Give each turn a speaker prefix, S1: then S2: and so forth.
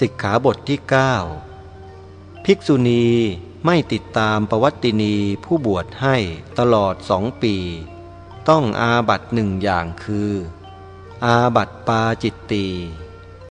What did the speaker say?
S1: สิกขาบทที่ 9 ภิกษุณีไม่ติดตามประวัตินีผู้บวชให้ตลอดสองปี ต้องอาบัตหนึ่งอย่างคือ อาบัตปาจิตตี